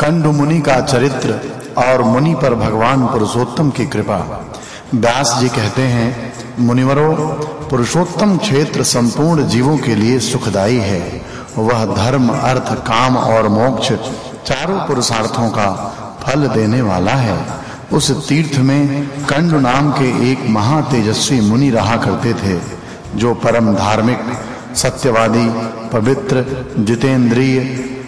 कंडु मुनि का चरित्र और मुनि पर भगवान पुरुषोत्तम की कृपा। व्यास जी कहते हैं, मुनिवरों, पुरुषोत्तम क्षेत्र संपूर्ण जीवों के लिए सुखदाई है। वह धर्म, अर्थ, काम और मोक्ष चारों पुरुषार्थों का फल देने वाला है। उस तीर्थ में कंड नाम के एक महा तेजस्वी मुनि रहा करते थे, जो परम धार्मिक, सत्यवादी, पवित्र, जितेंद्रिय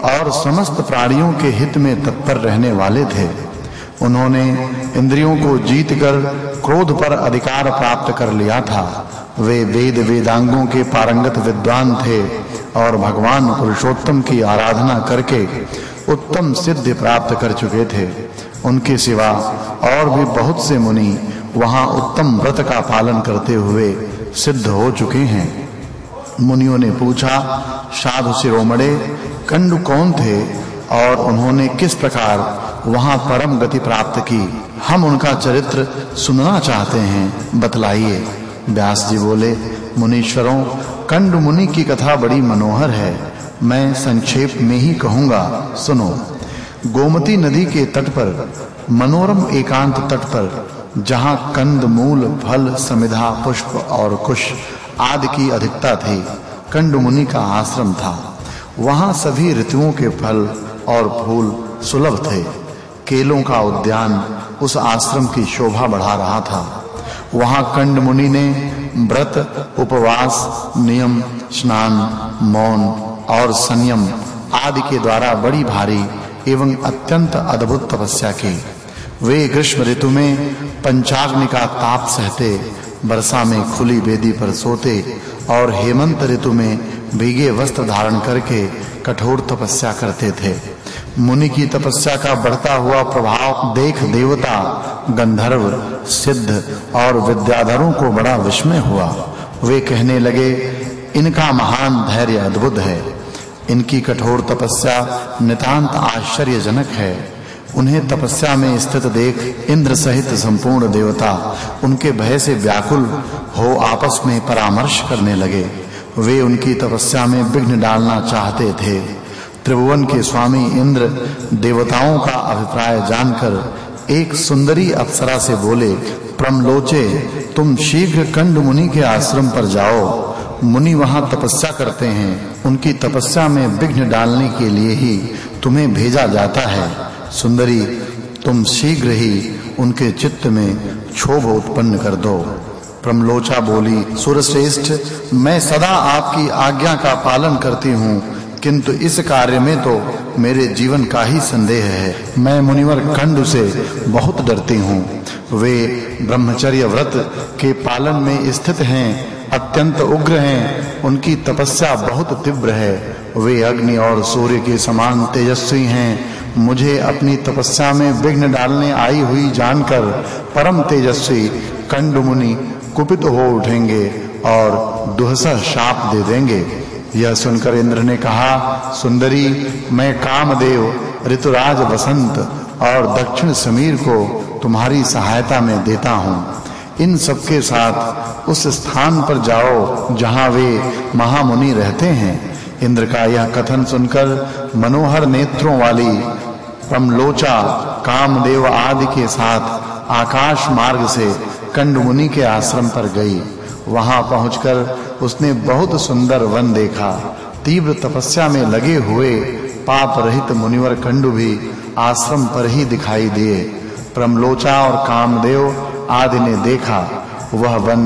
और समस्त प्राणियों के हित में तत्पर रहने वाले थे। उन्होंने इंद्रियों को जीतकर क्रोध पर अधिकार प्राप्त कर लिया था। वे वेद वेदांगों के पारंगत विद्वान थे और भगवान पुरुषोत्तम की आराधना करके उत्तम सिद्धि प्राप्त कर चुके थे। उनके सिवा और भी बहुत से मुनि वहाँ उत्तम व्रत का पालन करते हुए सिद्ध हो चुके हैं। मुनियों ने पूछा साधु शिरोमणे कंड कौन थे और उन्होंने किस प्रकार वहाँ परम गति प्राप्त की? हम उनका चरित्र सुनना चाहते हैं, बतलाइए। व्यास जी बोले, मुनीश्वरों, कंडु मुनि की कथा बड़ी मनोहर है। मैं संक्षेप में ही कहूँगा, सुनो। गोमती नदी के तट पर, मनोरम एकांत तट पर, जहाँ कंद, मूल, फल, समिधा, पुष्प और कुश आदि की अधिकता थी कंडु मुनि का आश्रम था। वहाँ सभी ऋतुओं के फल और फूल सुलभ थे। केलों का उद्यान उस आश्रम की शोभा बढ़ा रहा था। वहाँ कंड मुनि ने व्रत, उपवास, नियम, स्नान, मौन और संयम आदि के द्वारा बड़ी भारी एवं अत्यंत अद्भुत तपस्या की। वे ग्रीष्म ऋतु में पंचाग्नि का ताप सहते वर्षा में खुली वेदी पर सोते और हेमंत ऋतु में भीगे वस्त्र धारण करके कठोर तपस्या करते थे। मुनि की तपस्या का बढ़ता हुआ प्रभाव देख देवता, गंधर्व, सिद्ध और विद्याधरों को बड़ा विस्मय हुआ। वे कहने लगे, इनका महान धैर्य अद्भुत है। इनकी कठोर तपस्या नितांत आश्चर्यजनक है। उन्हें तपस्या में स्थित देख इंद्र सहित संपूर्ण देवता उनके भय से व्याकुल हो आपस में परामर्श करने लगे। वे उनकी तपस्या में विघ्न डालना चाहते थे। त्रिभुवन के स्वामी इंद्र देवताओं का अभिप्राय जानकर एक सुंदरी अप्सरा से बोले प्रमलोचे तुम शीघ्र कंड मुनि के आश्रम पर जाओ। मुनि वहाँ तपस्या करते हैं। उनकी तपस्या में विघ्न डालने के लिए ही तुम्हें भेजा जाता है। सुंदरी, तुम शीघ्र ही उनके चित्त में क्षोभ उत्पन्न कर दो। प्रमलोचा बोली, सुरश्रेष्ठ, मैं सदा आपकी आज्ञा का पालन करती हूँ, किंतु इस कार्य में तो मेरे जीवन का ही संदेह है। मैं मुनिवर खंड से बहुत डरती हूँ। वे ब्रह्मचर्य व्रत के पालन में स्थित हैं, अत्यंत उग्र हैं, उनकी तपस्या बहुत तीव्र है। वे अग्नि और सूर्य के समान तेजस्वी हैं मुझे अपनी तपस्या में विघ्न डालने आई हुई जानकर परम तेजस्वी कंडु मुनि कुपित हो उठेंगे और दुहसह शाप दे देंगे। यह सुनकर इंद्र ने कहा, सुंदरी, मैं कामदेव, ऋतुराज वसंत और दक्षिण समीर को तुम्हारी सहायता में देता हूँ। इन सबके साथ उस स्थान पर जाओ जहाँ वे महामुनि रहते हैं। इंद्र का यह कथन सुनकर मनोहर नेत्रों वाली प्रमलोचा कामदेव आदि के साथ आकाश मार्ग से कंड मुनि के आश्रम पर गई। वहाँ पहुंचकर उसने बहुत सुंदर वन देखा। तीव्र तपस्या में लगे हुए पाप रहित मुनिवर कंडु भी आश्रम पर ही दिखाई दिए। प्रमलोचा और कामदेव आदि ने देखा, वह वन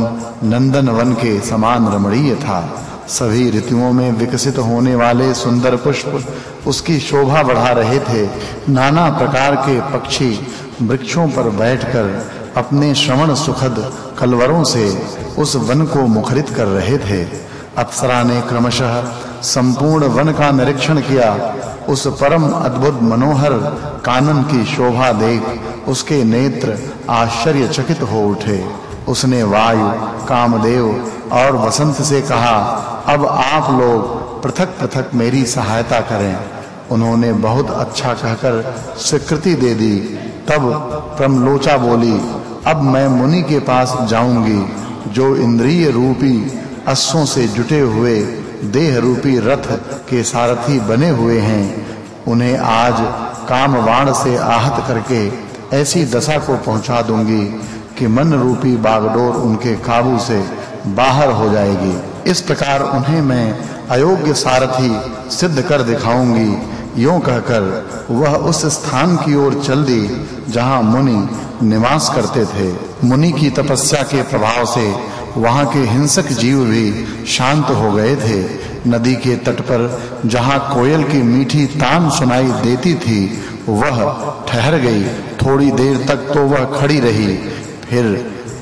नंदन वन के समान रमणीय था। सभी ऋतुओं में विकसित होने वाले सुंदर पुष्प उसकी शोभा बढ़ा रहे थे। नाना प्रकार के पक्षी वृक्षों पर बैठकर अपने श्रवण सुखद कलवरों से उस वन को मुखरित कर रहे थे। अप्सरा ने क्रमशः संपूर्ण वन का निरीक्षण किया। उस परम अद्भुत मनोहर कानन की शोभा देख उसके नेत्र आश्चर्यचकित हो उठे। उसने वायु, कामदेव और वसंत से कहा अब आप लोग पृथक-पृथक मेरी सहायता करें। उन्होंने बहुत अच्छा कहकर स्वीकृति दे दी। तब प्रमलोचा बोली, अब मैं मुनि के पास जाऊँगी, जो इंद्रिय रूपी अश्वों से जुटे हुए देह रूपी रथ के सारथी बने हुए हैं। उन्हें आज काम बाण से आहत करके ऐसी दशा को पहुँचा दूँगी कि मन रूपी बागडोर उनके काबू से बाहर हो जाएगी। इस प्रकार उन्हें मैं अयोग्य सारथी सिद्ध कर दिखाऊँगी। यूँ कहकर वह उस स्थान की ओर चल दी, जहाँ मुनि निवास करते थे। मुनि की तपस्या के प्रभाव से वहाँ के हिंसक जीव भी शांत हो गए थे। नदी के तट पर जहाँ कोयल की मीठी तान सुनाई देती थी, वह ठहर गई। थोड़ी देर तक तो वह खड़ी रही, फिर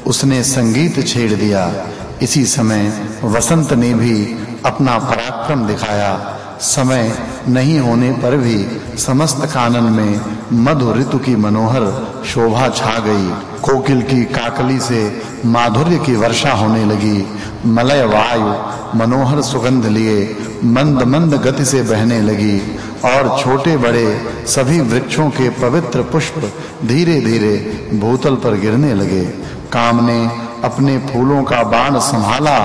उसने संगीत छेड़ दिया। इसी समय वसंत ने भी अपना पराक्रम दिखाया। समय नहीं होने पर भी समस्त कानन में मधु ऋतु की मनोहर शोभा छा गई। कोकिल की काकली से माधुर्य की वर्षा होने लगी। मलय वायु मनोहर सुगंध लिए मंद मंद गति से बहने लगी और छोटे बड़े सभी वृक्षों के पवित्र पुष्प धीरे-धीरे भूतल पर गिरने लगे। काम ने अपने फूलों का बाण संभाला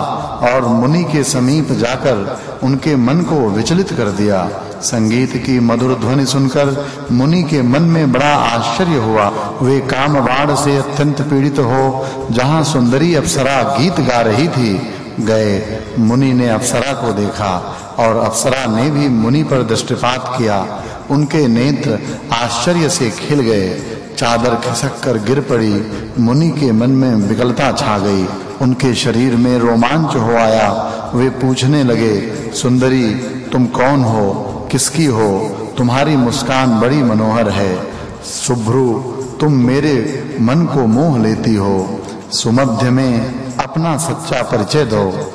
और मुनि के समीप जाकर उनके मन को विचलित कर दिया। संगीत की मधुर ध्वनि सुनकर मुनि के मन में बड़ा आश्चर्य हुआ। वे काम बाण से अत्यंत पीड़ित हो, जहाँ सुंदरी अप्सरा गीत गा रही थी, गए। मुनि ने अप्सरा को देखा और अप्सरा ने भी मुनि पर दृष्टिपात किया। उनके नेत्र आश्चर्य से खिल गए। चादर खिसक कर गिर पड़ी, मुनि के मन में विकलता छा गई। उनके शरीर में रोमांच हो आया। वे पूछने लगे, सुंदरी, तुम कौन हो? किसकी हो? तुम्हारी मुस्कान बड़ी मनोहर है। सुभ्रु, तुम मेरे मन को मोह लेती हो। सुमध्य में अपना सच्चा परिचय दो।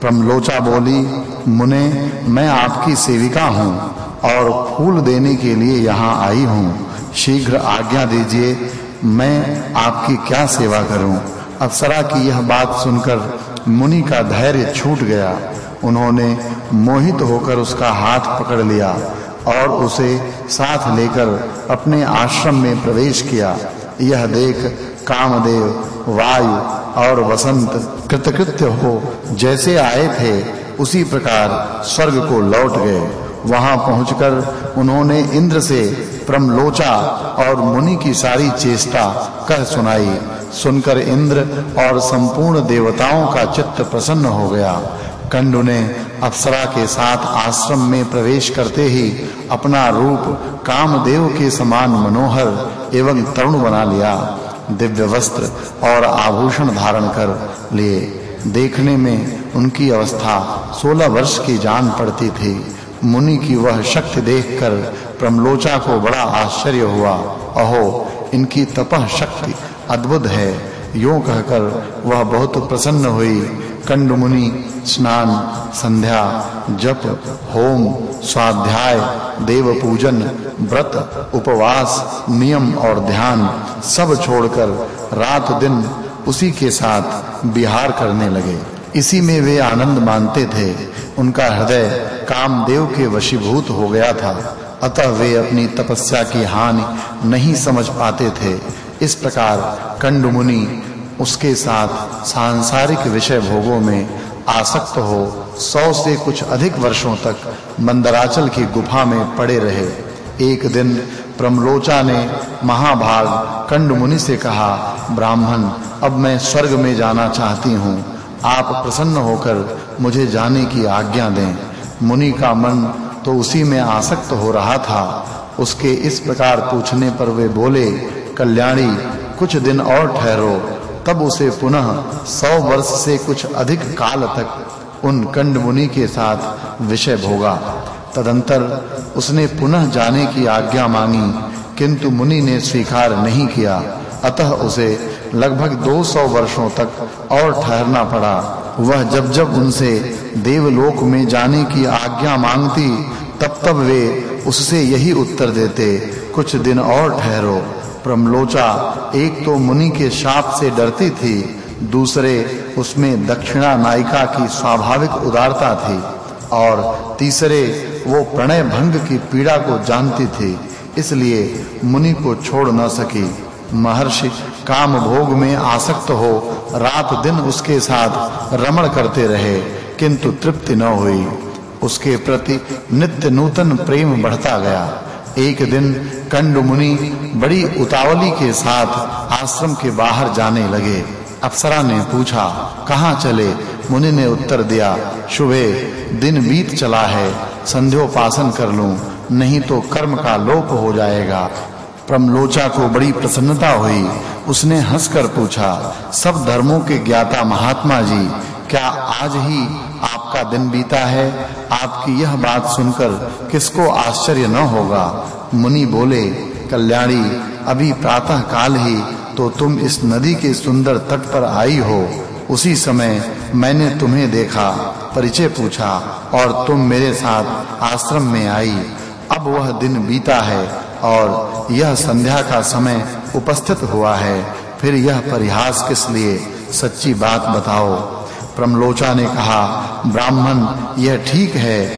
प्रमलोचा बोली, मुने, मैं आपकी सेविका हूँ और फूल देने के लिए यहाँ आई हूँ। शीघ्र आज्ञा दीजिए, मैं आपकी क्या सेवा करूँ? अप्सरा की यह बात सुनकर मुनि का धैर्य छूट गया। उन्होंने मोहित होकर उसका हाथ पकड़ लिया और उसे साथ लेकर अपने आश्रम में प्रवेश किया। यह देख कामदेव, वायु और वसंत कृतकृत्य हो जैसे आए थे, उसी प्रकार स्वर्ग को लौट गए। वहाँ पहुंचकर उन्होंने इंद्र से प्रमलोचा और मुनि की सारी चेष्टा कह सुनाई। सुनकर इंद्र और संपूर्ण देवताओं का चित्त प्रसन्न हो गया। कंडु ने अप्सरा के साथ आश्रम में प्रवेश करते ही अपना रूप कामदेव के समान मनोहर एवं तरुण बना लिया। दिव्य वस्त्र और आभूषण धारण कर लिए। देखने में उनकी अवस्था 16 वर्ष की जान पड़ती थी। मुनि की वह शक्ति देखकर प्रमलोचा को बड़ा आश्चर्य हुआ। अहो, इनकी तपह शक्ति अद्भुत है। यूँ कहकर वह बहुत प्रसन्न हुई। कंड मुनि स्नान, संध्या, जप, होम, स्वाध्याय देव पूजन व्रत, उपवास, नियम और ध्यान सब छोड़कर रात दिन उसी के साथ विहार करने लगे। इसी में वे आनंद मानते थे। उनका हृदय कामदेव के वशीभूत हो गया था। अतः वे अपनी तपस्या की हानि नहीं समझ पाते थे। इस प्रकार कंड मुनि उसके साथ सांसारिक विषय भोगों में आसक्त हो सौ से कुछ अधिक वर्षों तक मंदराचल की गुफा में पड़े रहे। एक दिन प्रमलोचा ने महाभाग कंड मुनि से कहा, ब्राह्मण, अब मैं स्वर्ग में जाना चाहती हूँ। आप प्रसन्न होकर मुझे जाने की आज्ञा दें। मुनि का मन तो उसी में आसक्त हो रहा था। उसके इस प्रकार पूछने पर वे बोले, कल्याणी, कुछ दिन और ठहरो। तब उसे पुनः सौ वर्ष से कुछ अधिक काल तक उन कंड मुनि के साथ विषय भोगा। तदंतर उसने पुनः जाने की आज्ञा मांगी, किंतु मुनि ने स्वीकार नहीं किया। अतः उसे लगभग 200 वर्षों तक और ठहरना पड़ा। वह जब जब उनसे देवलोक में जाने की आज्ञा मांगती, तब तब वे उससे यही उत्तर देते, कुछ दिन और ठहरो। प्रमलोचा एक तो मुनि के शाप से डरती थी, दूसरे उसमें दक्षिणा नायिका की स्वाभाविक उदारता थी, और तीसरे वो प्रणय भंग की पीड़ा को जानती थी, इसलिए मुनि को छोड़ न सकी। महर्षि काम भोग में आसक्त हो, रात दिन उसके साथ रमण करते रहे। किंतु तृप्ति न हुई। उसके प्रति नित्य नूतन प्रेम बढ़ता गया। एक दिन कंड मुनि बड़ी उतावली के साथ आश्रम के बाहर जाने लगे। अप्सरा ने पूछा, कहाँ चले? मुनि ने उत्तर दिया, शुभे, दिन बीत चला है, संध्योपासन कर लूँ, नहीं तो कर्म का लोप हो जाएगा। प्रमलोचा को बड़ी प्रसन्नता हुई। उसने हंसकर पूछा, सब धर्मों के ज्ञाता महात्मा जी, क्या आज ही आपका दिन बीता है। आपकी यह बात सुनकर किसको आश्चर्य न होगा? मुनि बोले, कल्याणी, अभी प्रातः काल ही तो तुम इस नदी के सुंदर तट पर आई हो। उसी समय मैंने तुम्हें देखा, परिचय पूछा और तुम मेरे साथ आश्रम में आई। अब वह दिन बीता है और यह संध्या का समय उपस्थित हुआ है। फिर यह परिहास किस लिए? सच्ची बात बताओ। प्रमलोचा ने कहा ब्राह्मण यह ठीक है।